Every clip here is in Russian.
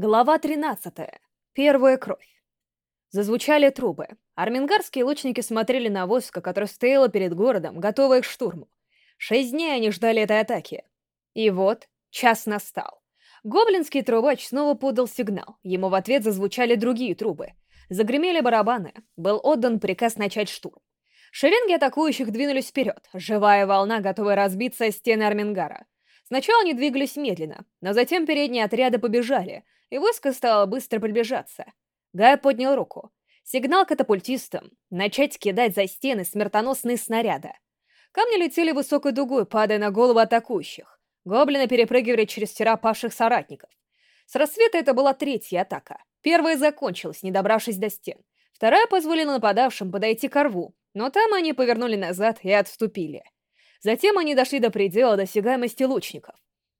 Глава 13. Первая кровь. Зазвучали трубы. Армингарские лучники смотрели на войско, которое стояло перед городом, готовое к штурму. Шесть дней они ждали этой атаки. И вот, час настал. Гоблинский трубач снова подал сигнал. Ему в ответ зазвучали другие трубы. Загремели барабаны. Был отдан приказ начать штурм. Шеренги атакующих двинулись вперед. Живая волна, готовая разбиться о стены Армингара. Сначала они двигались медленно, но затем передние отряды побежали — и войско стало быстро приближаться. Гай поднял руку. Сигнал катапультистам — начать кидать за стены смертоносные снаряды. Камни летели высокой дугой, падая на голову атакующих. Гоблины перепрыгивали через тела павших соратников. С рассвета это была третья атака. Первая закончилась, не добравшись до стен. Вторая позволила нападавшим подойти к рву, но там они повернули назад и отступили. Затем они дошли до предела досягаемости лучников.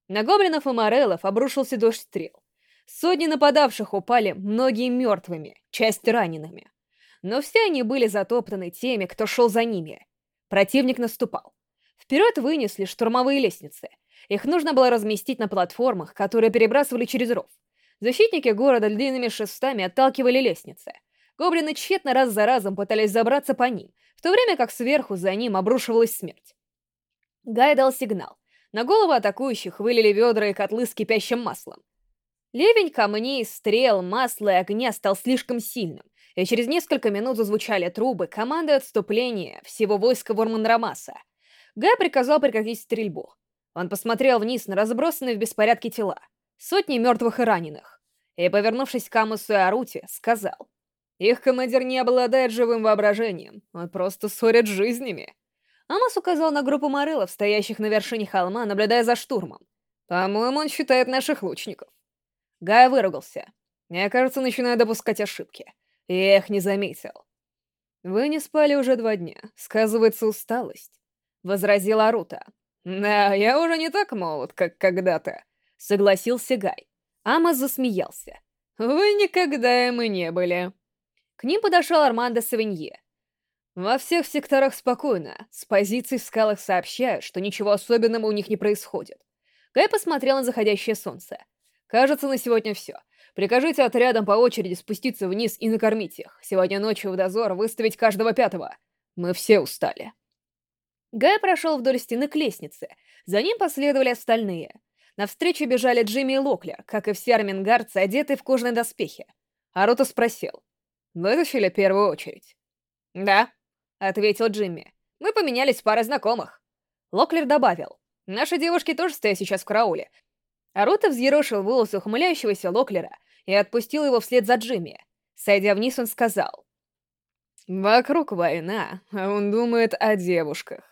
На гоблинов и морелов обрушился дождь стрел. Сотни нападавших упали, многие мертвыми, часть ранеными. Но все они были затоптаны теми, кто шел за ними. Противник наступал. Вперед вынесли штурмовые лестницы. Их нужно было разместить на платформах, которые перебрасывали через ров. Защитники города длинными шестами отталкивали лестницы. Гоблины тщетно раз за разом пытались забраться по ним, в то время как сверху за ним обрушивалась смерть. Гай дал сигнал. На голову атакующих вылили ведра и котлы с кипящим маслом. Ливень камней, стрел, масла и огня стал слишком сильным, и через несколько минут зазвучали трубы команды отступления всего войска Ворманрамаса. Гай приказал прекратить стрельбу. Он посмотрел вниз на разбросанные в беспорядке тела, сотни мертвых и раненых, и, повернувшись к Амусу и Аруте, сказал, «Их командир не обладает живым воображением, он просто ссорит жизнями». Амос указал на группу морелов, стоящих на вершине холма, наблюдая за штурмом. «По-моему, он считает наших лучников». Гай выругался. Я, кажется, начинаю допускать ошибки. Я их не заметил. «Вы не спали уже два дня. Сказывается усталость», — возразила Арута. «Да, я уже не так молод, как когда-то», — согласился Гай. Амос засмеялся. «Вы никогда им и не были». К ним подошел Армандо Савинье. Во всех секторах спокойно. С позиций в скалах сообщают, что ничего особенного у них не происходит. Гай посмотрел на заходящее солнце. Кажется, на сегодня все. Прикажите отрядам по очереди спуститься вниз и накормить их. Сегодня ночью в дозор выставить каждого пятого. Мы все устали. Гай прошел вдоль стены к лестнице. За ним последовали остальные. Навстречу бежали Джимми и Локлер, как и все армингардцы, одетые в кожаные доспехи. Аруто спросил. «Вытащили первую очередь?» «Да», — ответил Джимми. «Мы поменялись парой знакомых». Локлер добавил. «Наши девушки тоже стоят сейчас в карауле, Арута взъерошил волосы ухмыляющегося Локлера и отпустил его вслед за Джимми. Сойдя вниз, он сказал. «Вокруг война, а он думает о девушках».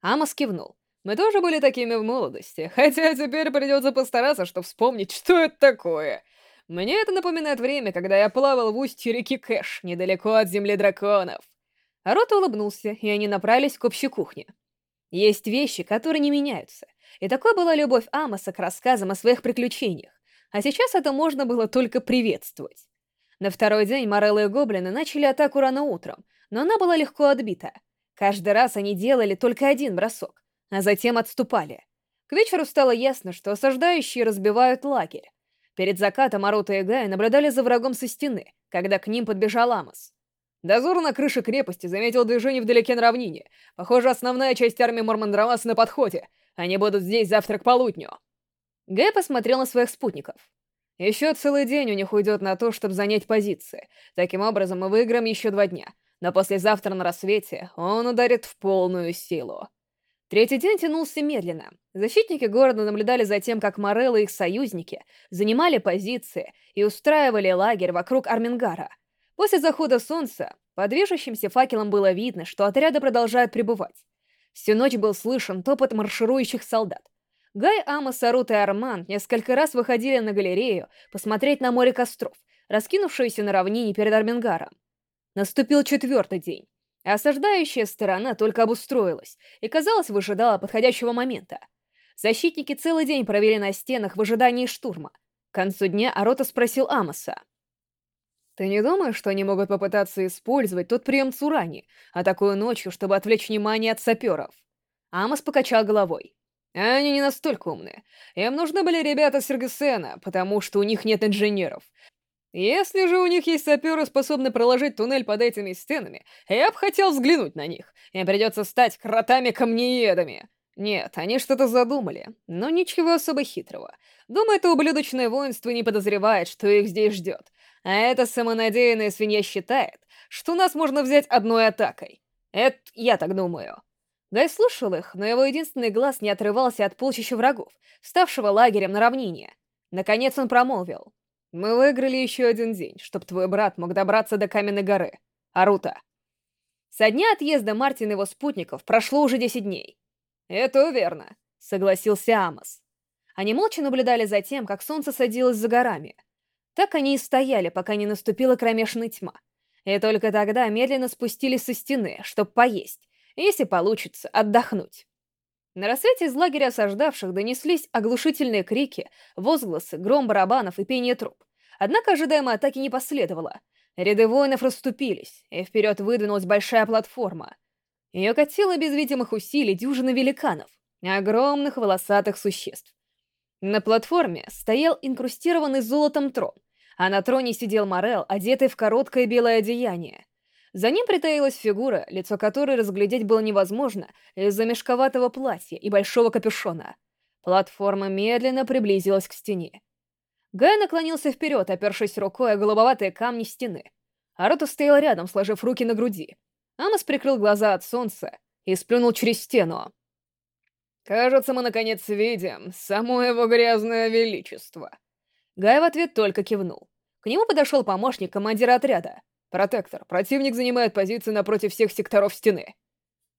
Амос кивнул. «Мы тоже были такими в молодости, хотя теперь придется постараться, чтобы вспомнить, что это такое. Мне это напоминает время, когда я плавал в устье реки Кэш, недалеко от земли драконов». Арута улыбнулся, и они направились к общей кухне. Есть вещи, которые не меняются. И такой была любовь Амоса к рассказам о своих приключениях. А сейчас это можно было только приветствовать. На второй день Морелло и Гоблины начали атаку рано утром, но она была легко отбита. Каждый раз они делали только один бросок, а затем отступали. К вечеру стало ясно, что осаждающие разбивают лагерь. Перед закатом Арута и Гая наблюдали за врагом со стены, когда к ним подбежал Амос. Дозор на крыше крепости заметил движение вдалеке на равнине. Похоже, основная часть армии Мормандрамаса на подходе. Они будут здесь завтра к полудню. Гэй посмотрел на своих спутников. Еще целый день у них уйдет на то, чтобы занять позиции. Таким образом, мы выиграем еще два дня. Но послезавтра на рассвете он ударит в полную силу. Третий день тянулся медленно. Защитники города наблюдали за тем, как Морелло и их союзники занимали позиции и устраивали лагерь вокруг Армингара — После захода солнца по движущимся факелам было видно, что отряды продолжают пребывать. Всю ночь был слышен топот марширующих солдат. Гай, Амос, Сарут и Арман несколько раз выходили на галерею посмотреть на море костров, раскинувшееся на равнине перед Армингаром. Наступил четвертый день. Осаждающая сторона только обустроилась и, казалось, выжидала подходящего момента. Защитники целый день провели на стенах в ожидании штурма. К концу дня Арота спросил Амоса. Ты не думаешь, что они могут попытаться использовать тот прием Цурани, а такую ночью, чтобы отвлечь внимание от саперов? Амос покачал головой. Они не настолько умные. Им нужны были ребята Сергесена, потому что у них нет инженеров. Если же у них есть саперы, способные проложить туннель под этими стенами, я бы хотел взглянуть на них. Им придется стать кротами-камнеедами. Нет, они что-то задумали, но ничего особо хитрого. Думаю, это ублюдочное воинство не подозревает, что их здесь ждет. А эта самонадеянная свинья считает, что нас можно взять одной атакой. Это я так думаю. Гай слушал их, но его единственный глаз не отрывался от полчища врагов, ставшего лагерем на равнине. Наконец он промолвил. «Мы выиграли еще один день, чтоб твой брат мог добраться до Каменной горы. Арута». Со дня отъезда Мартин и его спутников прошло уже 10 дней. «Это верно», — согласился Амос. Они молча наблюдали за тем, как солнце садилось за горами. Так они и стояли, пока не наступила кромешная тьма. И только тогда медленно спустились со стены, чтобы поесть, если получится, отдохнуть. На рассвете из лагеря осаждавших донеслись оглушительные крики, возгласы, гром барабанов и пение труб. Однако ожидаемой атаки не последовало. Ряды воинов расступились, и вперед выдвинулась большая платформа. Ее катила без видимых усилий дюжина великанов, огромных волосатых существ. На платформе стоял инкрустированный золотом трон, а на троне сидел Морел, одетый в короткое белое одеяние. За ним притаилась фигура, лицо которой разглядеть было невозможно из-за мешковатого платья и большого капюшона. Платформа медленно приблизилась к стене. Гай наклонился вперед, опершись рукой о голубоватые камни стены. Арута стоял рядом, сложив руки на груди. Амос прикрыл глаза от солнца и сплюнул через стену. «Кажется, мы наконец видим само его грязное величество». Гай в ответ только кивнул. К нему подошел помощник командира отряда. «Протектор, противник занимает позиции напротив всех секторов стены.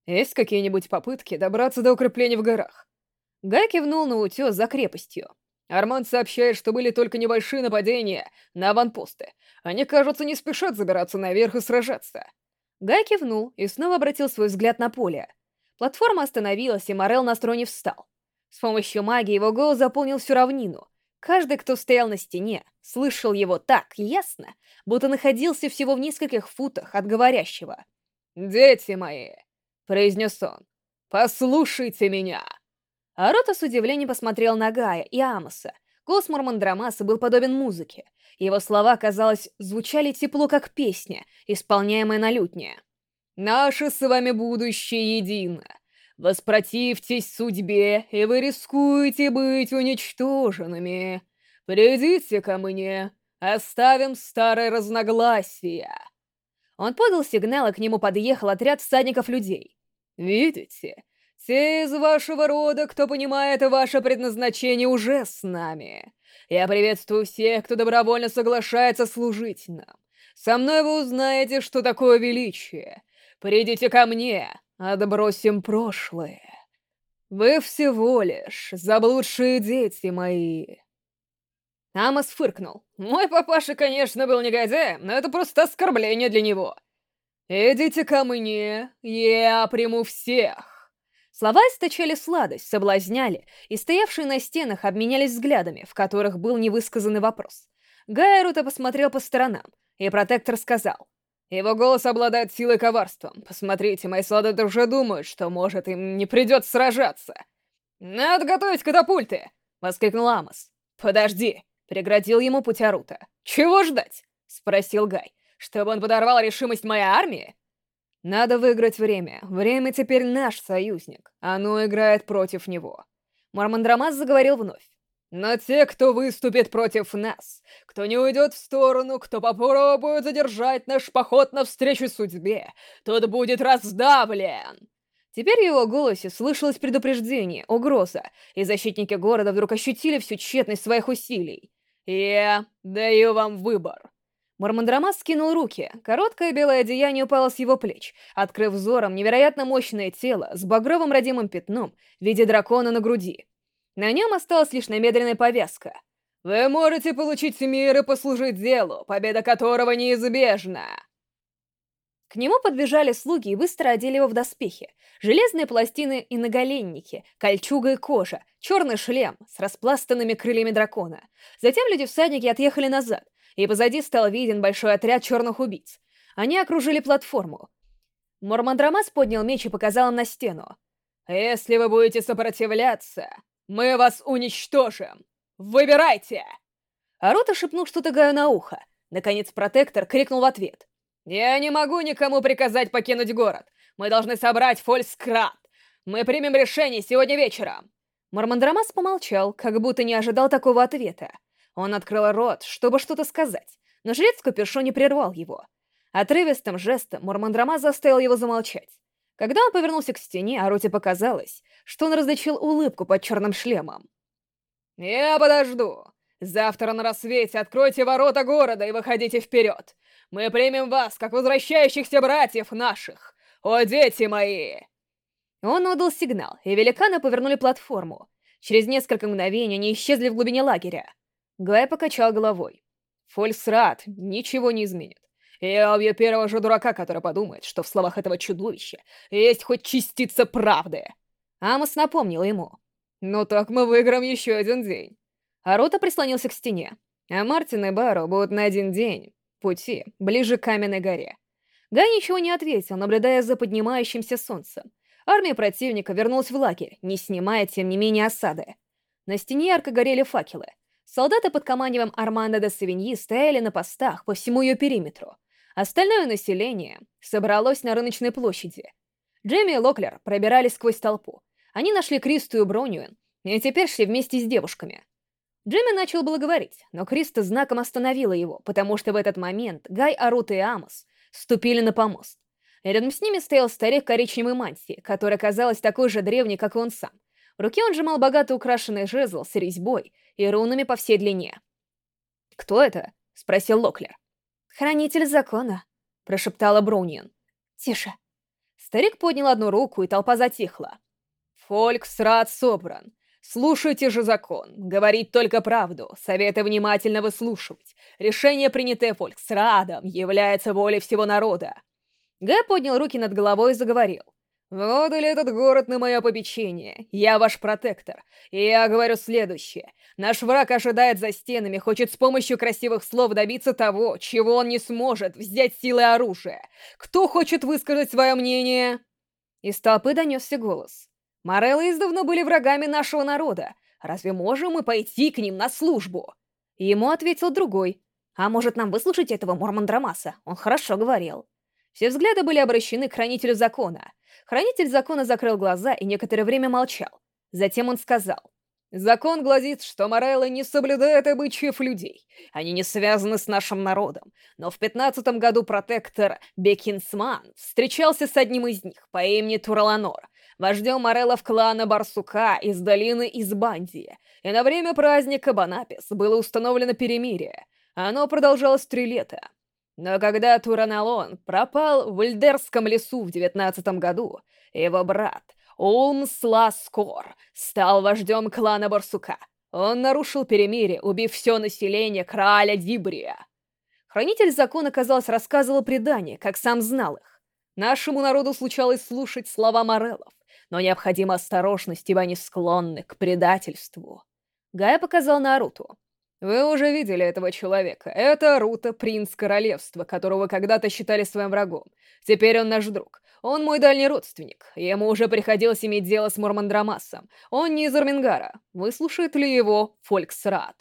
Есть какие-нибудь попытки добраться до укреплений в горах?» Гай кивнул на утес за крепостью. Арман сообщает, что были только небольшие нападения на аванпосты. Они, кажется, не спешат забираться наверх и сражаться. Гай кивнул и снова обратил свой взгляд на поле. Платформа остановилась, и Морел на строне встал. С помощью магии его голос заполнил всю равнину, Каждый, кто стоял на стене, слышал его так ясно, будто находился всего в нескольких футах от говорящего. «Дети мои!» — произнес он. «Послушайте меня!» Арота с удивлением посмотрел на Гая и Амоса. Голос Мормандрамаса был подобен музыке. Его слова, казалось, звучали тепло, как песня, исполняемая на лютне. «Наше с вами будущее едино. Воспротивьтесь судьбе, и вы рискуете быть уничтоженными. Придите ко мне, оставим старое разногласие. Он подал сигнал, и к нему подъехал отряд всадников-людей. Видите, те из вашего рода, кто понимает ваше предназначение, уже с нами. Я приветствую всех, кто добровольно соглашается служить нам. Со мной вы узнаете, что такое величие. Придите ко мне, Отбросим прошлое. Вы всего лишь заблудшие дети мои. Амос фыркнул. Мой папаша, конечно, был негодяем, но это просто оскорбление для него. «Идите ко мне, я приму всех!» Слова источали сладость, соблазняли, и стоявшие на стенах обменялись взглядами, в которых был невысказанный вопрос. Гайрута посмотрел по сторонам, и протектор сказал. Его голос обладает силой коварством. Посмотрите, мои солдаты уже думают, что, может, им не придется сражаться. «Надо готовить катапульты!» — воскликнул Амос. «Подожди!» — преградил ему путь Арута. «Чего ждать?» — спросил Гай. «Чтобы он подорвал решимость моей армии?» «Надо выиграть время. Время теперь наш союзник. Оно играет против него». Мормандрамас заговорил вновь. Но те, кто выступит против нас, кто не уйдет в сторону, кто попробует задержать наш поход навстречу судьбе, тот будет раздавлен!» Теперь в его голосе слышалось предупреждение, угроза, и защитники города вдруг ощутили всю тщетность своих усилий. «Я даю вам выбор!» Мормандрамас скинул руки, короткое белое одеяние упало с его плеч, открыв взором невероятно мощное тело с багровым родимым пятном в виде дракона на груди. На нем осталась лишь намедренная повязка. Вы можете получить мир и послужить делу, победа которого неизбежна. К нему подбежали слуги и быстро одели его в доспехи. Железные пластины и наголенники, кольчуга и кожа, черный шлем с распластанными крыльями дракона. Затем люди-всадники отъехали назад, и позади стал виден большой отряд черных убийц. Они окружили платформу. Мормандрамас поднял меч и показал им на стену. Если вы будете сопротивляться, мы вас уничтожим! Выбирайте!» Арута шепнул что-то Гаю на ухо. Наконец протектор крикнул в ответ. «Я не могу никому приказать покинуть город. Мы должны собрать Фольскрат. Мы примем решение сегодня вечером!» Мармандрамас помолчал, как будто не ожидал такого ответа. Он открыл рот, чтобы что-то сказать, но жрец в капюшоне прервал его. Отрывистым жестом Мурмандрамас заставил его замолчать. Когда он повернулся к стене, Аруте показалось, что он различил улыбку под черным шлемом. «Я подожду. Завтра на рассвете откройте ворота города и выходите вперед. Мы примем вас, как возвращающихся братьев наших. О, дети мои!» Он отдал сигнал, и великаны повернули платформу. Через несколько мгновений они исчезли в глубине лагеря. Гай покачал головой. Фольсрат ничего не изменит. Я убью первого же дурака, который подумает, что в словах этого чудовища есть хоть частица правды. Амос напомнил ему. «Ну так мы выиграем еще один день». Арота прислонился к стене, а Мартин и Баро будут на один день пути ближе к Каменной горе. Гай ничего не ответил, наблюдая за поднимающимся солнцем. Армия противника вернулась в лагерь, не снимая, тем не менее, осады. На стене ярко горели факелы. Солдаты под командованием Армандо де Савиньи стояли на постах по всему ее периметру. Остальное население собралось на рыночной площади. Джейми и Локлер пробирались сквозь толпу. Они нашли Кристу и Бронюэн, и теперь шли вместе с девушками. Джейми начал было говорить, но Криста знаком остановила его, потому что в этот момент Гай, Арута и Амос ступили на помост. Рядом с ними стоял старик коричневой мантии, которая казалась такой же древней, как и он сам. В руке он сжимал богато украшенный жезл с резьбой и рунами по всей длине. «Кто это?» — спросил Локлер. «Хранитель закона», — прошептала Броуниан. «Тише». Старик поднял одну руку, и толпа затихла. «Фольксрат собран. Слушайте же закон. Говорить только правду. Советы внимательно выслушивать. Решение, принятое Фольксрадом, является волей всего народа. Гэ поднял руки над головой и заговорил. «Вот ли этот город на мое попечение? Я ваш протектор. И я говорю следующее. Наш враг ожидает за стенами, хочет с помощью красивых слов добиться того, чего он не сможет, взять силы оружия. Кто хочет высказать свое мнение?» Из толпы донесся голос. «Мореллы издавна были врагами нашего народа. Разве можем мы пойти к ним на службу?» Ему ответил другой. «А может, нам выслушать этого Мормандрамаса? Он хорошо говорил». Все взгляды были обращены к Хранителю Закона. Хранитель Закона закрыл глаза и некоторое время молчал. Затем он сказал. «Закон гласит, что Мореллы не соблюдают обычаев людей. Они не связаны с нашим народом. Но в пятнадцатом году протектор Бекинсман встречался с одним из них по имени Тураланор, вождем Мореллов клана Барсука из долины Избандии. И на время праздника Банапис было установлено перемирие. Оно продолжалось три лета. Но когда Тураналон пропал в Ильдерском лесу в девятнадцатом году, его брат Улмсласкор стал вождем клана Барсука. Он нарушил перемирие, убив все население Краля Дибрия. Хранитель закона, казалось, рассказывал предания, как сам знал их. Нашему народу случалось слушать слова Мореллов, но необходима осторожность, ибо они склонны к предательству. Гая показал Наруту. Вы уже видели этого человека. Это Рута, принц королевства, которого когда-то считали своим врагом. Теперь он наш друг. Он мой дальний родственник. Ему уже приходилось иметь дело с Мурмандрамасом. Он не из Армингара. Выслушает ли его Фольксрат?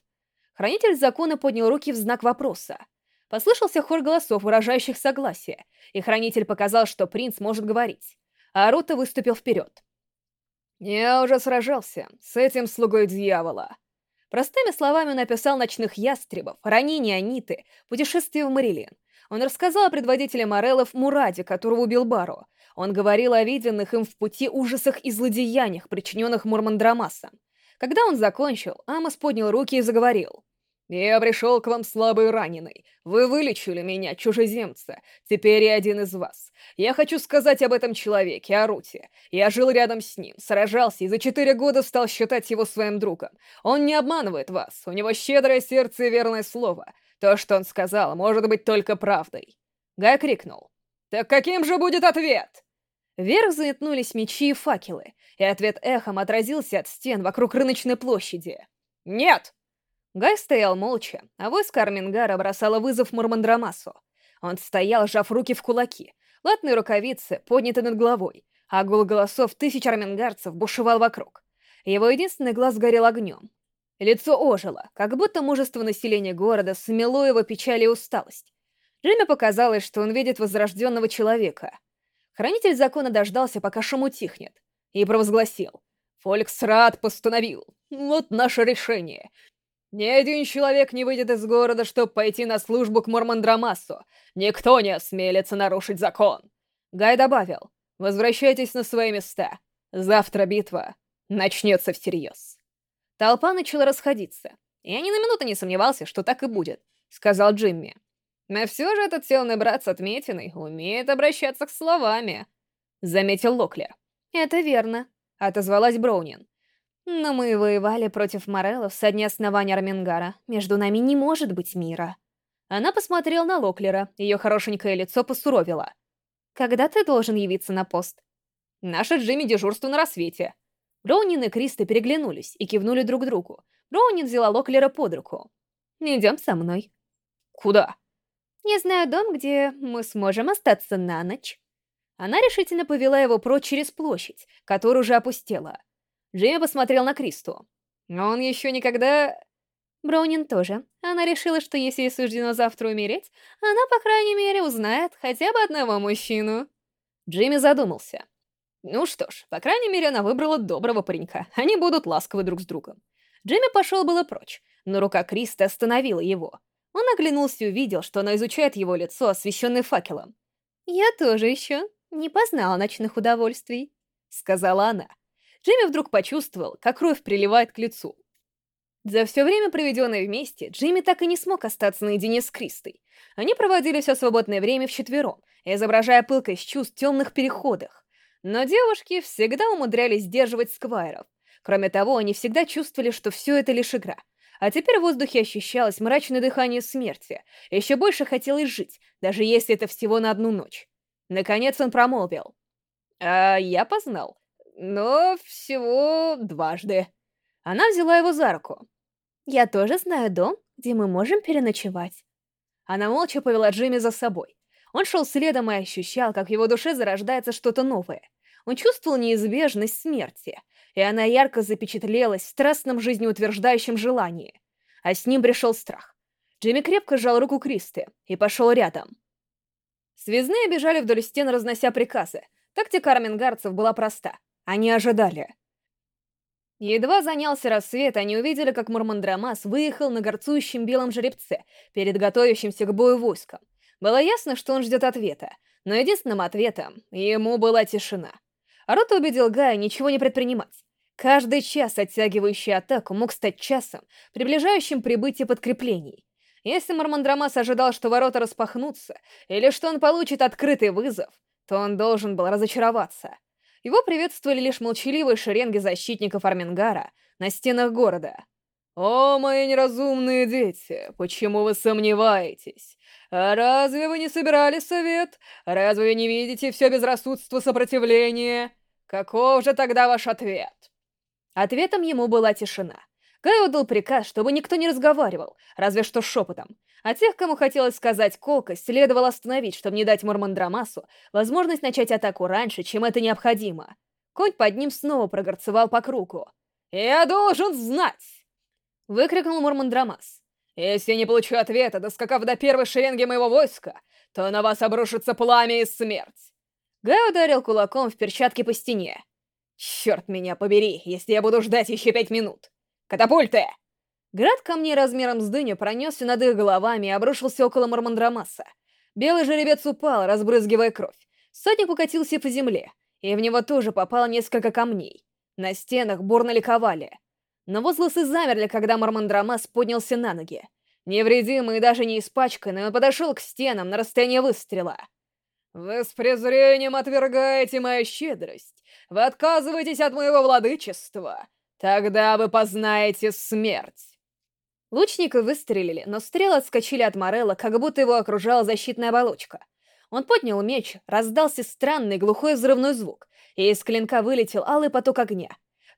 Хранитель закона поднял руки в знак вопроса. Послышался хор голосов, выражающих согласие, и хранитель показал, что принц может говорить. А Рута выступил вперед. «Я уже сражался с этим слугой дьявола», Простыми словами он описал ночных ястребов, ранения Аниты, путешествие в Марилен. Он рассказал о предводителе Мореллов Мураде, которого убил Баро. Он говорил о виденных им в пути ужасах и злодеяниях, причиненных Мурмандрамасом. Когда он закончил, Амос поднял руки и заговорил. «Я пришел к вам слабый раненый. Вы вылечили меня, чужеземца. Теперь я один из вас. Я хочу сказать об этом человеке, о Руте. Я жил рядом с ним, сражался и за четыре года стал считать его своим другом. Он не обманывает вас. У него щедрое сердце и верное слово. То, что он сказал, может быть только правдой». Гай крикнул. «Так каким же будет ответ?» Вверх заметнулись мечи и факелы, и ответ эхом отразился от стен вокруг рыночной площади. «Нет!» Гай стоял молча, а войско Армингара бросало вызов Мурмандрамасу. Он стоял, сжав руки в кулаки, латные рукавицы подняты над головой, а гул голосов тысяч армингарцев бушевал вокруг. Его единственный глаз горел огнем. Лицо ожило, как будто мужество населения города смело его печаль и усталость. Джимми показалось, что он видит возрожденного человека. Хранитель закона дождался, пока шум утихнет, и провозгласил. «Фольксрат постановил. Вот наше решение. Ни один человек не выйдет из города, чтобы пойти на службу к Мормандрамасу. Никто не осмелится нарушить закон. Гай добавил, возвращайтесь на свои места. Завтра битва начнется всерьез. Толпа начала расходиться. Я ни на минуту не сомневался, что так и будет, сказал Джимми. Но все же этот силный брат с отметиной умеет обращаться к словами, заметил Локлер. Это верно, отозвалась Броунин. Но мы воевали против Мореллов со дня основания Армингара. Между нами не может быть мира. Она посмотрела на Локлера, ее хорошенькое лицо посуровило. «Когда ты должен явиться на пост?» «Наше Джимми дежурство на рассвете». Броунин и Криста переглянулись и кивнули друг другу. Броунин взяла Локлера под руку. «Идем со мной». «Куда?» «Я знаю дом, где мы сможем остаться на ночь». Она решительно повела его прочь через площадь, которая уже опустела. Джейми посмотрел на Кристу. Но он еще никогда... Броунин тоже. Она решила, что если ей суждено завтра умереть, она, по крайней мере, узнает хотя бы одного мужчину. Джимми задумался. Ну что ж, по крайней мере, она выбрала доброго паренька. Они будут ласковы друг с другом. Джимми пошел было прочь, но рука Криста остановила его. Он оглянулся и увидел, что она изучает его лицо, освещенное факелом. «Я тоже еще не познала ночных удовольствий», — сказала она. Джимми вдруг почувствовал, как кровь приливает к лицу. За все время, проведенное вместе, Джимми так и не смог остаться наедине с Кристой. Они проводили все свободное время вчетвером, изображая пылкость чувств в темных переходах. Но девушки всегда умудрялись сдерживать сквайров. Кроме того, они всегда чувствовали, что все это лишь игра. А теперь в воздухе ощущалось мрачное дыхание смерти. Еще больше хотелось жить, даже если это всего на одну ночь. Наконец он промолвил. «А я познал но всего дважды. Она взяла его за руку. «Я тоже знаю дом, где мы можем переночевать». Она молча повела Джимми за собой. Он шел следом и ощущал, как в его душе зарождается что-то новое. Он чувствовал неизбежность смерти, и она ярко запечатлелась в страстном жизнеутверждающем желании. А с ним пришел страх. Джимми крепко сжал руку Кристи и пошел рядом. Связные бежали вдоль стен, разнося приказы. Тактика армингарцев была проста — они ожидали. Едва занялся рассвет, они увидели, как Мурмандрамас выехал на горцующем белом жеребце перед готовящимся к бою войском. Было ясно, что он ждет ответа, но единственным ответом ему была тишина. Рота убедил Гая ничего не предпринимать. Каждый час, оттягивающий атаку, мог стать часом, приближающим прибытие подкреплений. Если Мармандрамас ожидал, что ворота распахнутся, или что он получит открытый вызов, то он должен был разочароваться. Его приветствовали лишь молчаливые шеренги защитников Армингара на стенах города. «О, мои неразумные дети, почему вы сомневаетесь? А разве вы не собирали совет? Разве вы не видите все безрассудство сопротивления? Каков же тогда ваш ответ?» Ответом ему была тишина. Гай отдал приказ, чтобы никто не разговаривал, разве что шепотом. А тех, кому хотелось сказать колкость, следовало остановить, чтобы не дать Мурмандрамасу возможность начать атаку раньше, чем это необходимо. Конь под ним снова прогорцевал по кругу. «Я должен знать!» — выкрикнул Мурмандрамас. «Если я не получу ответа, доскакав до первой шеренги моего войска, то на вас обрушится пламя и смерть!» Гай ударил кулаком в перчатке по стене. «Черт меня побери, если я буду ждать еще пять минут! Катапульты!» Град камней размером с дыню пронесся над их головами и обрушился около Мармандрамаса. Белый жеребец упал, разбрызгивая кровь. Сотник укатился по земле, и в него тоже попало несколько камней. На стенах бурно ликовали. Но возгласы замерли, когда Мармандрамас поднялся на ноги. Невредимый и даже не испачканный, он подошел к стенам на расстояние выстрела. «Вы с презрением отвергаете мою щедрость. Вы отказываетесь от моего владычества. Тогда вы познаете смерть». Лучники выстрелили, но стрелы отскочили от Морелла, как будто его окружала защитная оболочка. Он поднял меч, раздался странный глухой взрывной звук, и из клинка вылетел алый поток огня.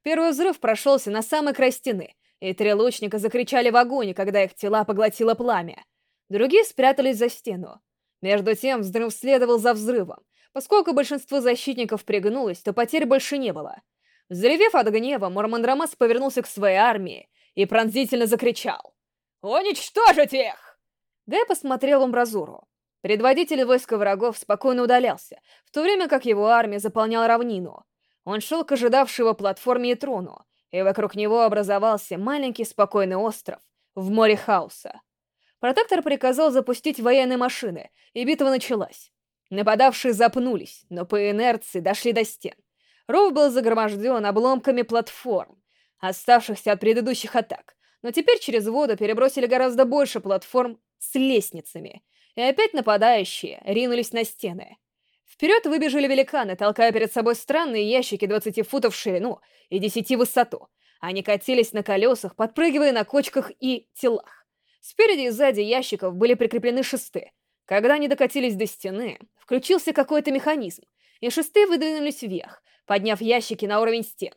Первый взрыв прошелся на самый край стены, и три лучника закричали в огонь, когда их тела поглотило пламя. Другие спрятались за стену. Между тем взрыв следовал за взрывом. Поскольку большинство защитников пригнулось, то потерь больше не было. Взревев от гнева, Мурмандрамас повернулся к своей армии и пронзительно закричал. «Уничтожить их!» Гай посмотрел в амбразуру. Предводитель войска врагов спокойно удалялся, в то время как его армия заполняла равнину. Он шел к ожидавшей его платформе и трону, и вокруг него образовался маленький спокойный остров в море хаоса. Протектор приказал запустить военные машины, и битва началась. Нападавшие запнулись, но по инерции дошли до стен. Ров был загроможден обломками платформ, оставшихся от предыдущих атак, но теперь через воду перебросили гораздо больше платформ с лестницами, и опять нападающие ринулись на стены. Вперед выбежали великаны, толкая перед собой странные ящики 20 футов в ширину и 10 в высоту. Они катились на колесах, подпрыгивая на кочках и телах. Спереди и сзади ящиков были прикреплены шесты. Когда они докатились до стены, включился какой-то механизм, и шесты выдвинулись вверх, подняв ящики на уровень стен.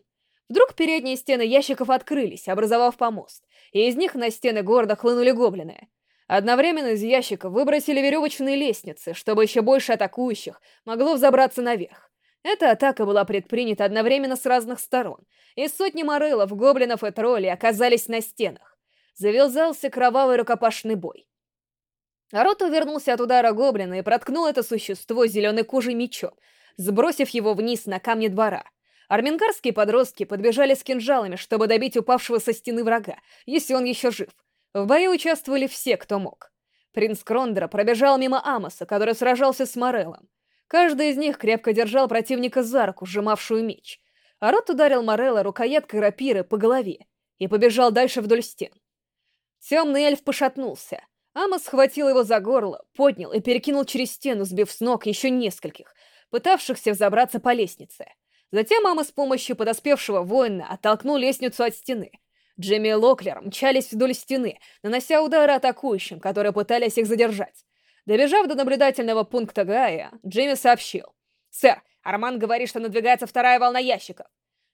Вдруг передние стены ящиков открылись, образовав помост, и из них на стены города хлынули гоблины. Одновременно из ящиков выбросили веревочные лестницы, чтобы еще больше атакующих могло взобраться наверх. Эта атака была предпринята одновременно с разных сторон, и сотни морелов, гоблинов и троллей оказались на стенах. Завязался кровавый рукопашный бой. Арото вернулся от удара гоблина и проткнул это существо зеленой кожей мечом, сбросив его вниз на камни двора. Армингарские подростки подбежали с кинжалами, чтобы добить упавшего со стены врага, если он еще жив. В бою участвовали все, кто мог. Принц Крондера пробежал мимо Амоса, который сражался с Мореллом. Каждый из них крепко держал противника за руку, сжимавшую меч. Арот ударил Морелла рукояткой рапиры по голове и побежал дальше вдоль стен. Темный эльф пошатнулся. Амос схватил его за горло, поднял и перекинул через стену, сбив с ног еще нескольких, пытавшихся взобраться по лестнице. Затем мама с помощью подоспевшего воина оттолкнул лестницу от стены. Джимми и Локлер мчались вдоль стены, нанося удары атакующим, которые пытались их задержать. Добежав до наблюдательного пункта Гая, Джимми сообщил. «Сэр, Арман говорит, что надвигается вторая волна ящиков».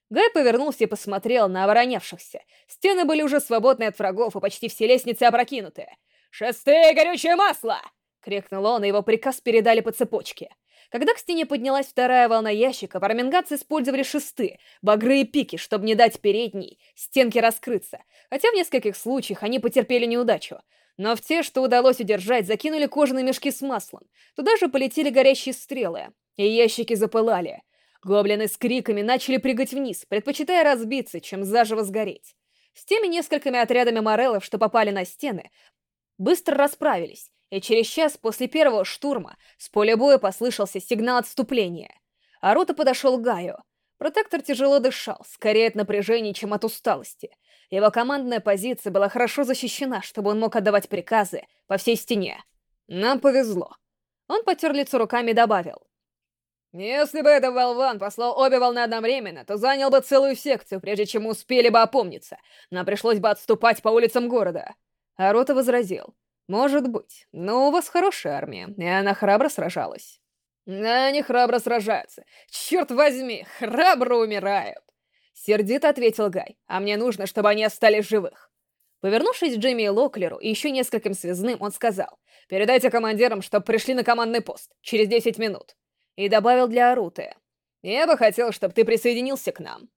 Гай повернулся и посмотрел на оборонявшихся. Стены были уже свободны от врагов, и почти все лестницы опрокинуты. «Шестые горючее масло!» — крикнул он, и его приказ передали по цепочке. Когда к стене поднялась вторая волна ящиков, армингацы использовали шесты, багры и пики, чтобы не дать передней стенке раскрыться, хотя в нескольких случаях они потерпели неудачу. Но в те, что удалось удержать, закинули кожаные мешки с маслом. Туда же полетели горящие стрелы, и ящики запылали. Гоблины с криками начали прыгать вниз, предпочитая разбиться, чем заживо сгореть. С теми несколькими отрядами морелов, что попали на стены, быстро расправились, и через час после первого штурма с поля боя послышался сигнал отступления. Арута подошел к Гаю. Протектор тяжело дышал, скорее от напряжения, чем от усталости. Его командная позиция была хорошо защищена, чтобы он мог отдавать приказы по всей стене. Нам повезло. Он потер лицо руками и добавил. Если бы этот болван послал обе волны одновременно, то занял бы целую секцию, прежде чем успели бы опомниться. Нам пришлось бы отступать по улицам города. Арота возразил. «Может быть, но у вас хорошая армия, и она храбро сражалась». «Они храбро сражаются. Черт возьми, храбро умирают!» Сердито ответил Гай, а мне нужно, чтобы они остались живых. Повернувшись к Джимми и Локлеру и еще нескольким связным, он сказал, «Передайте командирам, чтобы пришли на командный пост через 10 минут». И добавил для Аруты, «Я бы хотел, чтобы ты присоединился к нам».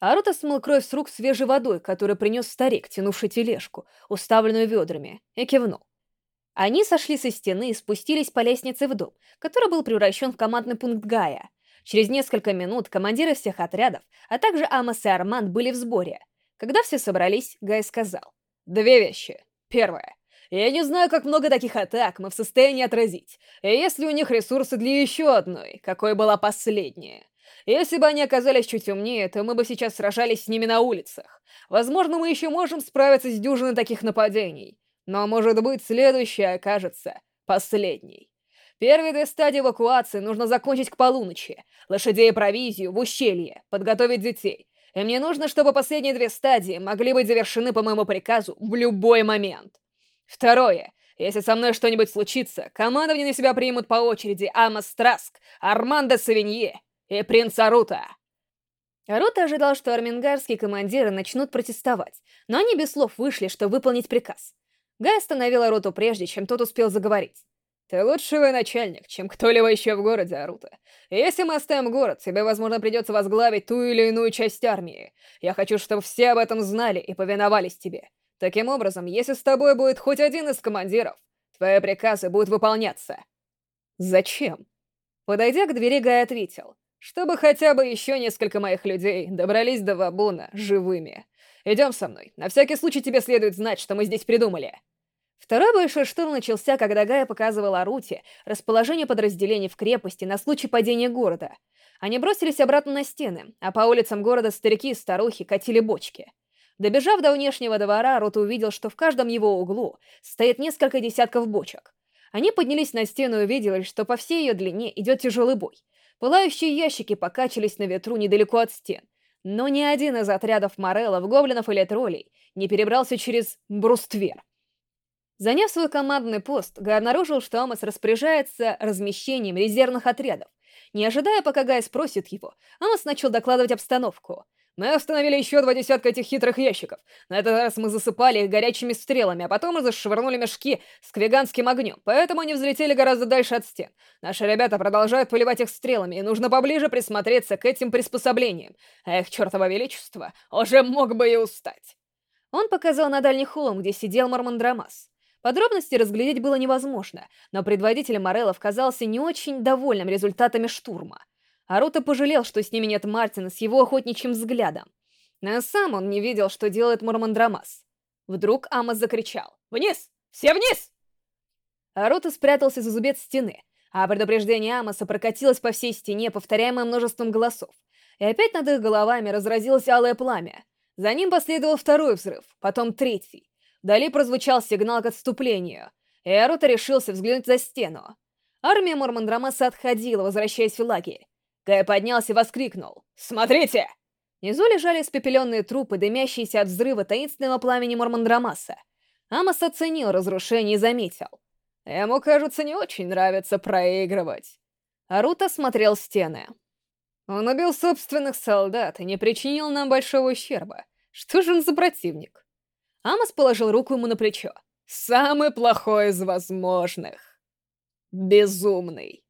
Арута смыл кровь с рук свежей водой, которую принес старик, тянувший тележку, уставленную ведрами, и кивнул. Они сошли со стены и спустились по лестнице в дом, который был превращен в командный пункт Гая. Через несколько минут командиры всех отрядов, а также Амос и Арманд были в сборе. Когда все собрались, Гай сказал. «Две вещи. Первое. Я не знаю, как много таких атак мы в состоянии отразить, и есть ли у них ресурсы для еще одной, какой была последняя. Если бы они оказались чуть умнее, то мы бы сейчас сражались с ними на улицах. Возможно, мы еще можем справиться с дюжиной таких нападений. Но, может быть, следующая окажется последней. Первые две стадии эвакуации нужно закончить к полуночи. Лошадей и провизию в ущелье, подготовить детей. И мне нужно, чтобы последние две стадии могли быть завершены по моему приказу в любой момент. Второе. Если со мной что-нибудь случится, командование на себя примут по очереди Амос Траск, Армандо Савинье и принц Арута!» Арута ожидал, что армингарские командиры начнут протестовать, но они без слов вышли, чтобы выполнить приказ. Гай остановил Аруту прежде, чем тот успел заговорить. Ты лучший военачальник, чем кто-либо еще в городе, Арута. Если мы оставим город, тебе, возможно, придется возглавить ту или иную часть армии. Я хочу, чтобы все об этом знали и повиновались тебе. Таким образом, если с тобой будет хоть один из командиров, твои приказы будут выполняться. Зачем? Подойдя к двери, Гай ответил, чтобы хотя бы еще несколько моих людей добрались до Вабуна живыми. Идем со мной. На всякий случай тебе следует знать, что мы здесь придумали. Второй большой штурм начался, когда Гая показывал Аруте расположение подразделений в крепости на случай падения города. Они бросились обратно на стены, а по улицам города старики и старухи катили бочки. Добежав до внешнего двора, Рута увидел, что в каждом его углу стоит несколько десятков бочек. Они поднялись на стену и увидели, что по всей ее длине идет тяжелый бой. Пылающие ящики покачались на ветру недалеко от стен. Но ни один из отрядов морелов, гоблинов или троллей не перебрался через бруствер. Заняв свой командный пост, Гай обнаружил, что Амос распоряжается размещением резервных отрядов. Не ожидая, пока Гай спросит его, Амос начал докладывать обстановку. «Мы установили еще два десятка этих хитрых ящиков. На этот раз мы засыпали их горячими стрелами, а потом мы зашвырнули мешки с квиганским огнем, поэтому они взлетели гораздо дальше от стен. Наши ребята продолжают поливать их стрелами, и нужно поближе присмотреться к этим приспособлениям. А их чертово величество уже мог бы и устать». Он показал на дальний холм, где сидел Мормондрамас. Подробности разглядеть было невозможно, но предводитель Мореллов казался не очень довольным результатами штурма. Арута пожалел, что с ними нет Мартина с его охотничьим взглядом. Но сам он не видел, что делает Мурмандрамас. Вдруг Амос закричал «Вниз! Все вниз!» Арута спрятался за зубец стены, а предупреждение Амоса прокатилось по всей стене, повторяемое множеством голосов. И опять над их головами разразилось алое пламя. За ним последовал второй взрыв, потом третий. Вдали прозвучал сигнал к отступлению, и Арута решился взглянуть за стену. Армия Мормандрамаса отходила, возвращаясь в лагерь. Кай поднялся и воскликнул. «Смотрите!» Внизу лежали испепеленные трупы, дымящиеся от взрыва таинственного пламени Мормандрамаса. Амос оценил разрушение и заметил. Ему, кажется, не очень нравится проигрывать. Арута смотрел стены. Он убил собственных солдат и не причинил нам большого ущерба. Что же он за противник? Амос положил руку ему на плечо. «Самый плохой из возможных. Безумный».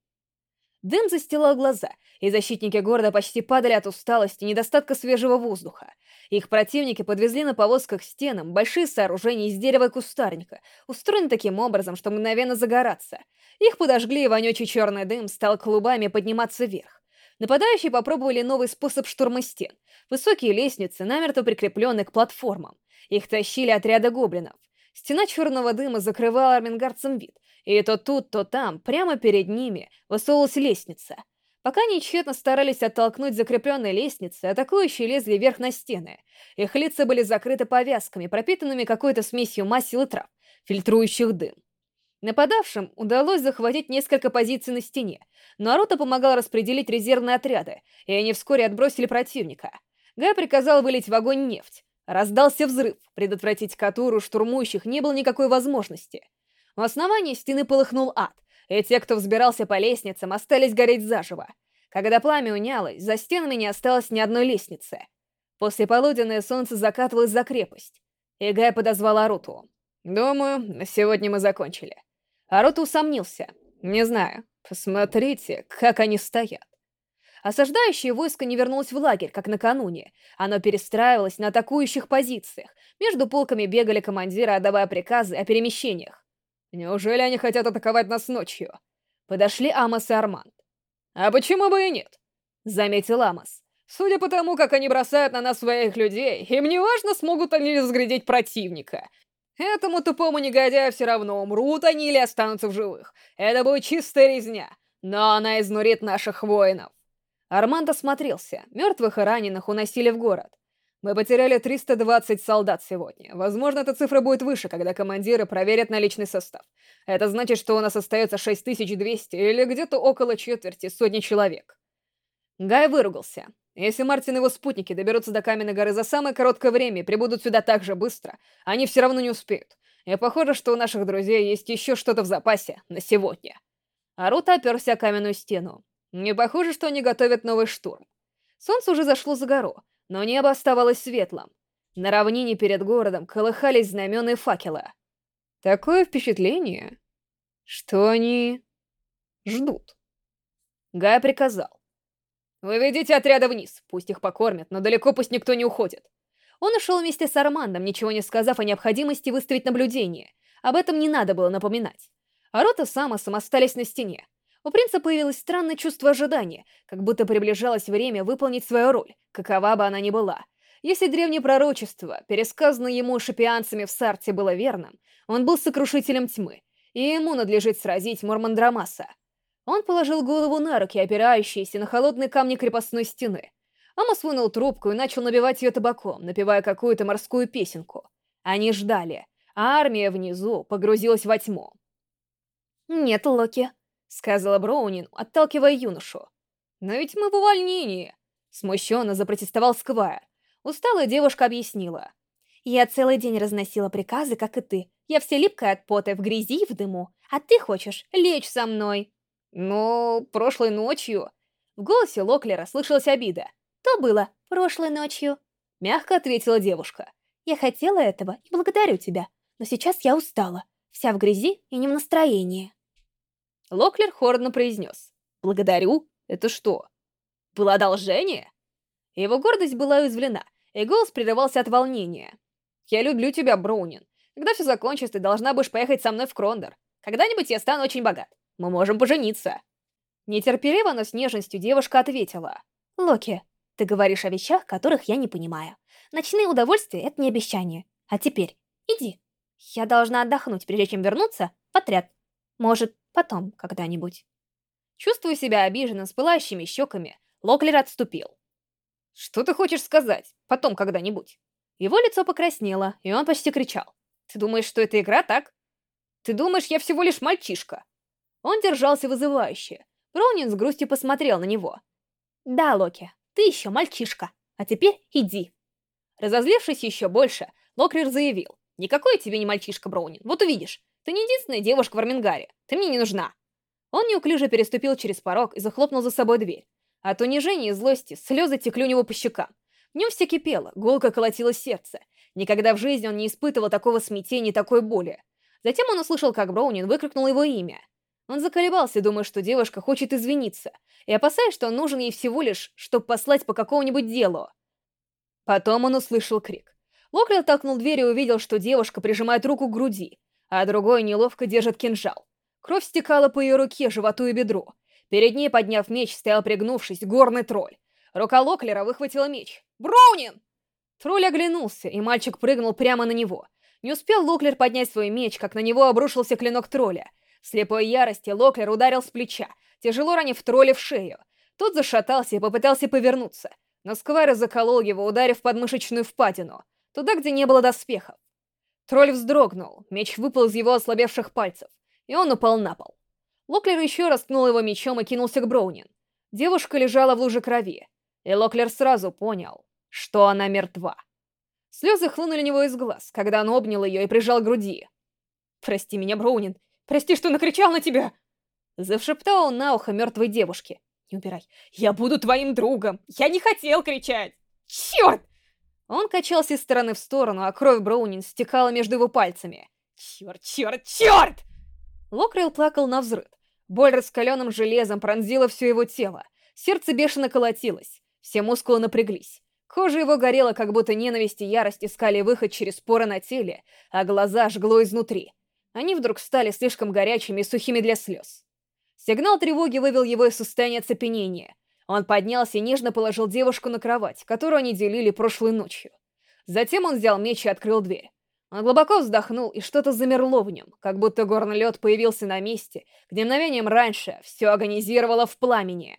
Дым застилал глаза, и защитники города почти падали от усталости и недостатка свежего воздуха. Их противники подвезли на повозках стенам большие сооружения из дерева и кустарника, устроены таким образом, что мгновенно загораться. Их подожгли, и вонючий черный дым стал клубами подниматься вверх. Нападающие попробовали новый способ штурма стен. Высокие лестницы, намертво прикрепленные к платформам. Их тащили отряды гоблинов. Стена черного дыма закрывала армингардцам вид, и то тут, то там, прямо перед ними, высовывалась лестница. Пока они тщетно старались оттолкнуть закрепленные лестницы, атакующие лезли вверх на стены. Их лица были закрыты повязками, пропитанными какой-то смесью масел и трав, фильтрующих дым. Нападавшим удалось захватить несколько позиций на стене, но Арута помогал распределить резервные отряды, и они вскоре отбросили противника. Гай приказал вылить в огонь нефть, Раздался взрыв, предотвратить которую штурмующих не было никакой возможности. У основания стены полыхнул ад, и те, кто взбирался по лестницам, остались гореть заживо. Когда пламя унялось, за стенами не осталось ни одной лестницы. После полуденное солнце закатывалось за крепость. И Гай подозвал Аруту. «Думаю, на сегодня мы закончили». Аруту усомнился. «Не знаю. Посмотрите, как они стоят». Осаждающее войско не вернулось в лагерь, как накануне. Оно перестраивалось на атакующих позициях. Между полками бегали командиры, отдавая приказы о перемещениях. Неужели они хотят атаковать нас ночью? Подошли Амос и Арманд. А почему бы и нет? Заметил Амос. Судя по тому, как они бросают на нас своих людей, им не важно, смогут они разглядеть противника. Этому тупому негодяю все равно, умрут они или останутся в живых. Это будет чистая резня, но она изнурит наших воинов. Арманд осмотрелся. Мертвых и раненых уносили в город. Мы потеряли 320 солдат сегодня. Возможно, эта цифра будет выше, когда командиры проверят наличный состав. Это значит, что у нас остается 6200 или где-то около четверти сотни человек. Гай выругался. Если Мартин и его спутники доберутся до Каменной горы за самое короткое время и прибудут сюда так же быстро, они все равно не успеют. И похоже, что у наших друзей есть еще что-то в запасе на сегодня. Арута оперся о каменную стену. Не похоже, что они готовят новый штурм. Солнце уже зашло за гору, но небо оставалось светлым. На равнине перед городом колыхались знамена и факелы. Такое впечатление, Что они... ждут? Гай приказал. «Вы ведите отряды вниз, пусть их покормят, но далеко пусть никто не уходит». Он ушел вместе с Армандом, ничего не сказав о необходимости выставить наблюдение. Об этом не надо было напоминать. А Рота с Амосом остались на стене. У принца появилось странное чувство ожидания, как будто приближалось время выполнить свою роль, какова бы она ни была. Если древнее пророчество, пересказанное ему шипианцами в Сарте, было верным, он был сокрушителем тьмы, и ему надлежит сразить Мормандрамаса. Он положил голову на руки, опирающиеся на холодные камни крепостной стены. Амос вынул трубку и начал набивать ее табаком, напевая какую-то морскую песенку. Они ждали, а армия внизу погрузилась во тьму. «Нет, Локи», — сказала Броунин, отталкивая юношу. «Но ведь мы в увольнении!» Смущенно запротестовал Сквайр. Усталая девушка объяснила. «Я целый день разносила приказы, как и ты. Я вся липкая от пота, в грязи и в дыму. А ты хочешь лечь со мной?» «Ну, прошлой ночью...» В голосе Локлера слышалась обида. «То было прошлой ночью», — мягко ответила девушка. «Я хотела этого и благодарю тебя, но сейчас я устала, вся в грязи и не в настроении». Локлер хордно произнес. «Благодарю? Это что? Было одолжение?» Его гордость была уязвлена, и голос прерывался от волнения. «Я люблю тебя, Броунин. Когда все закончится, ты должна будешь поехать со мной в Крондор. Когда-нибудь я стану очень богат. Мы можем пожениться». Нетерпеливо, но с нежностью девушка ответила. «Локи, ты говоришь о вещах, которых я не понимаю. Ночные удовольствия — это не обещание. А теперь иди. Я должна отдохнуть, прежде чем вернуться в отряд. Может, потом когда-нибудь». Чувствуя себя обиженным с пылающими щеками, Локлер отступил. «Что ты хочешь сказать? Потом когда-нибудь?» Его лицо покраснело, и он почти кричал. «Ты думаешь, что это игра, так? Ты думаешь, я всего лишь мальчишка?» Он держался вызывающе. Роунин с грустью посмотрел на него. «Да, Локи, ты еще мальчишка. А теперь иди». Разозлившись еще больше, Локрир заявил. «Никакой тебе не мальчишка, Броунин. Вот увидишь. Ты не единственная девушка в Армингаре. Ты мне не нужна». Он неуклюже переступил через порог и захлопнул за собой дверь. От унижения и злости слезы текли у него по щекам. В нем все кипело, гулко колотилось сердце. Никогда в жизни он не испытывал такого смятения и такой боли. Затем он услышал, как Броунин выкрикнул его имя. Он заколебался, думая, что девушка хочет извиниться, и опасаясь, что он нужен ей всего лишь, чтобы послать по какому-нибудь делу. Потом он услышал крик. Локрил толкнул дверь и увидел, что девушка прижимает руку к груди, а другой неловко держит кинжал. Кровь стекала по ее руке, животу и бедру. Перед ней, подняв меч, стоял пригнувшись горный тролль. Рука Локлера выхватила меч. «Броунин!» Тролль оглянулся, и мальчик прыгнул прямо на него. Не успел Локлер поднять свой меч, как на него обрушился клинок тролля. В слепой ярости Локлер ударил с плеча, тяжело ранив тролля в шею. Тот зашатался и попытался повернуться, но Сквайр заколол его, ударив подмышечную впадину, туда, где не было доспехов. Тролль вздрогнул, меч выпал из его ослабевших пальцев, и он упал на пол. Локлер еще раз ткнул его мечом и кинулся к Броунин. Девушка лежала в луже крови, и Локлер сразу понял, что она мертва. Слезы хлынули у него из глаз, когда он обнял ее и прижал к груди. «Прости меня, Броунин, Прости, что накричал на тебя!» Зашептал он на ухо мертвой девушке. «Не убирай. Я буду твоим другом. Я не хотел кричать. Черт!» Он качался из стороны в сторону, а кровь Броунин стекала между его пальцами. «Черт, черт, черт!» Локрилл плакал на взрыв. Боль раскаленным железом пронзила все его тело. Сердце бешено колотилось. Все мускулы напряглись. Кожа его горела, как будто ненависть и ярость искали выход через поры на теле, а глаза жгло изнутри. Они вдруг стали слишком горячими и сухими для слез. Сигнал тревоги вывел его из состояния оцепенения. Он поднялся и нежно положил девушку на кровать, которую они делили прошлой ночью. Затем он взял меч и открыл дверь. Он глубоко вздохнул, и что-то замерло в нем, как будто горный лед появился на месте, где мгновением раньше все агонизировало в пламени.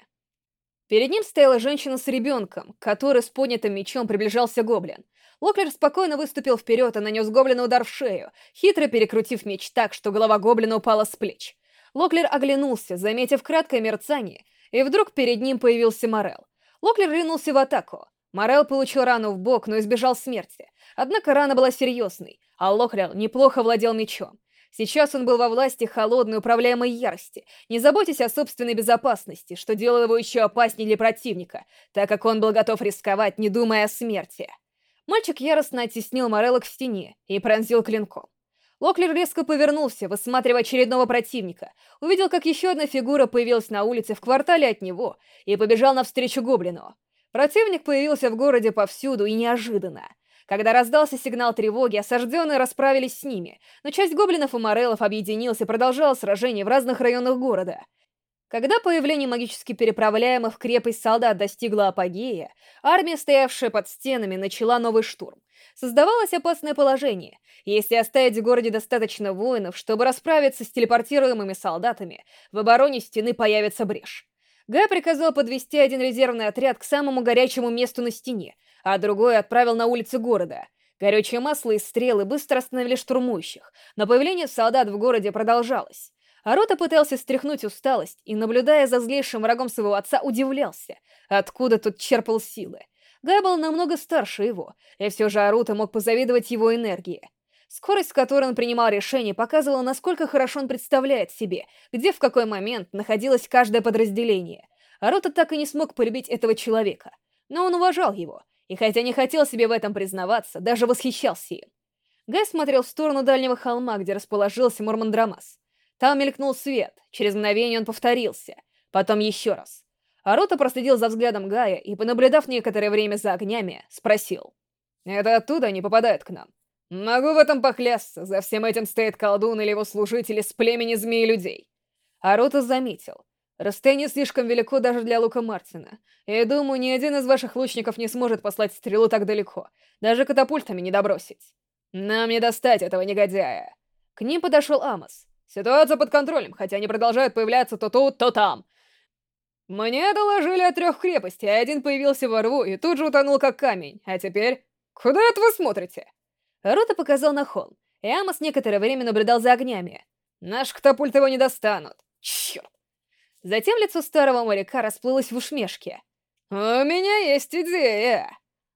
Перед ним стояла женщина с ребенком, который с поднятым мечом приближался гоблин. Локлер спокойно выступил вперед и нанес гоблину удар в шею, хитро перекрутив меч так, что голова гоблина упала с плеч. Локлер оглянулся, заметив краткое мерцание, и вдруг перед ним появился Морел. Локлер ринулся в атаку. Морел получил рану в бок, но избежал смерти. Однако рана была серьезной, а Локлер неплохо владел мечом. Сейчас он был во власти холодной управляемой ярости, не заботясь о собственной безопасности, что делало его еще опаснее для противника, так как он был готов рисковать, не думая о смерти. Мальчик яростно оттеснил Морелла к стене и пронзил клинком. Локлер резко повернулся, высматривая очередного противника, увидел, как еще одна фигура появилась на улице в квартале от него и побежал навстречу гоблину. Противник появился в городе повсюду и неожиданно. Когда раздался сигнал тревоги, осажденные расправились с ними, но часть гоблинов и морелов объединилась и продолжала сражение в разных районах города. Когда появление магически переправляемых крепость солдат достигло апогея, армия, стоявшая под стенами, начала новый штурм. Создавалось опасное положение. Если оставить в городе достаточно воинов, чтобы расправиться с телепортируемыми солдатами, в обороне стены появится брешь. Гай приказал подвести один резервный отряд к самому горячему месту на стене, а другой отправил на улицы города. Горючее масло и стрелы быстро остановили штурмующих, но появление солдат в городе продолжалось. Арота пытался стряхнуть усталость и, наблюдая за злейшим врагом своего отца, удивлялся, откуда тот черпал силы. Гай был намного старше его, и все же Арута мог позавидовать его энергии. Скорость, с которой он принимал решения, показывала, насколько хорошо он представляет себе, где в какой момент находилось каждое подразделение. Арута так и не смог полюбить этого человека, но он уважал его, и хотя не хотел себе в этом признаваться, даже восхищался им. Гай смотрел в сторону дальнего холма, где расположился Мурмандрамас. Там мелькнул свет, через мгновение он повторился, потом еще раз. Арута проследил за взглядом Гая и, понаблюдав некоторое время за огнями, спросил. «Это оттуда они попадают к нам?» «Могу в этом поклясться, за всем этим стоит колдун или его служители с племени змеи-людей». Арута заметил. Расстояние слишком велико даже для лука Мартина. И думаю, ни один из ваших лучников не сможет послать стрелу так далеко. Даже катапультами не добросить. Нам не достать этого негодяя. К ним подошел Амос. Ситуация под контролем, хотя они продолжают появляться то тут, то там. Мне доложили о трех крепостей, а один появился во рву и тут же утонул как камень. А теперь... Куда это вы смотрите? Рота показал на холм, и Амос некоторое время наблюдал за огнями. Наш катапульт его не достанут. Черт! Затем лицо старого моряка расплылось в усмешке. «У меня есть идея!»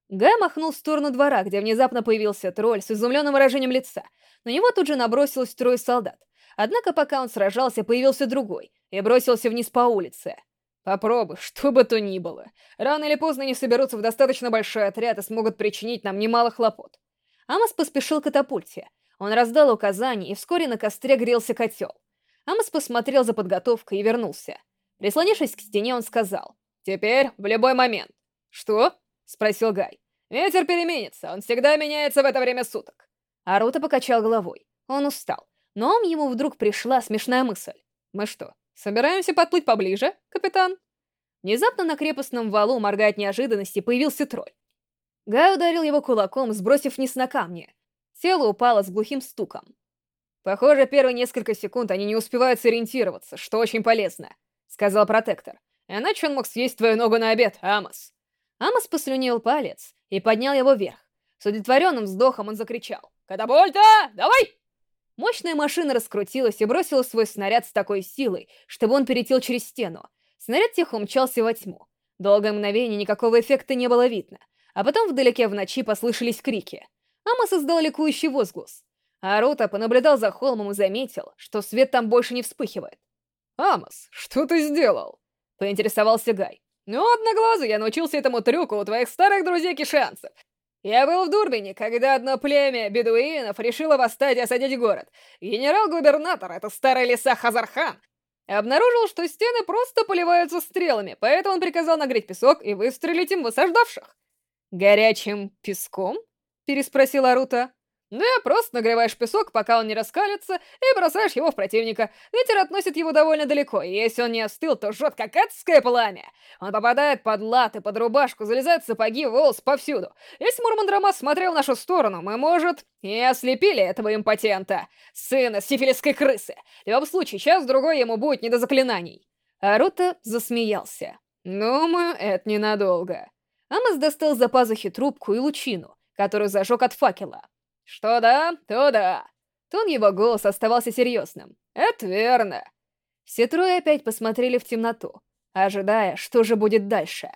Гай махнул в сторону двора, где внезапно появился тролль с изумленным выражением лица. На него тут же набросилось трое солдат. Однако пока он сражался, появился другой и бросился вниз по улице. Попробуй, что бы то ни было. Рано или поздно они соберутся в достаточно большой отряд и смогут причинить нам немало хлопот. Амос поспешил к катапульте. Он раздал указания, и вскоре на костре грелся котел. Амос посмотрел за подготовкой и вернулся. Прислонившись к стене, он сказал. «Теперь, в любой момент». «Что?» — спросил Гай. «Ветер переменится, он всегда меняется в это время суток». Арута покачал головой. Он устал. Но ему вдруг пришла смешная мысль. «Мы что, собираемся подплыть поближе, капитан?» Внезапно на крепостном валу, моргая от неожиданности, появился тролль. Гай ударил его кулаком, сбросив вниз на камни. Тело упало с глухим стуком. «Похоже, первые несколько секунд они не успевают сориентироваться, что очень полезно», — сказал протектор. «Иначе он мог съесть твою ногу на обед, Амос». Амос послюнил палец и поднял его вверх. С удовлетворенным вздохом он закричал. «Катапульта! Давай!» Мощная машина раскрутилась и бросила свой снаряд с такой силой, чтобы он перетел через стену. Снаряд тихо умчался во тьму. Долгое мгновение никакого эффекта не было видно, а потом вдалеке в ночи послышались крики. Ама создал ликующий возглас. Арута понаблюдал за холмом и заметил, что свет там больше не вспыхивает. «Амос, что ты сделал?» — поинтересовался Гай. «Ну, одноглазый, я научился этому трюку у твоих старых друзей-кишанцев. Я был в Дурбине, когда одно племя бедуинов решило восстать и осадить город. Генерал-губернатор, это старый лиса Хазархан, обнаружил, что стены просто поливаются стрелами, поэтому он приказал нагреть песок и выстрелить им в осаждавших. «Горячим песком?» — переспросила Арута. Да, просто нагреваешь песок, пока он не раскалится, и бросаешь его в противника. Ветер относит его довольно далеко, и если он не остыл, то жжет как адское пламя. Он попадает под латы, под рубашку, залезает в сапоги, волос повсюду. Если Мурмандрамас смотрел в нашу сторону, мы, может, и ослепили этого импотента, сына сифилисской крысы. В любом случае, час-другой ему будет не до заклинаний. Арута засмеялся. «Думаю, это ненадолго». Амос достал за пазухи трубку и лучину, которую зажег от факела. «Что да, то да». Тон его голос оставался серьезным. «Это верно». Все трое опять посмотрели в темноту, ожидая, что же будет дальше.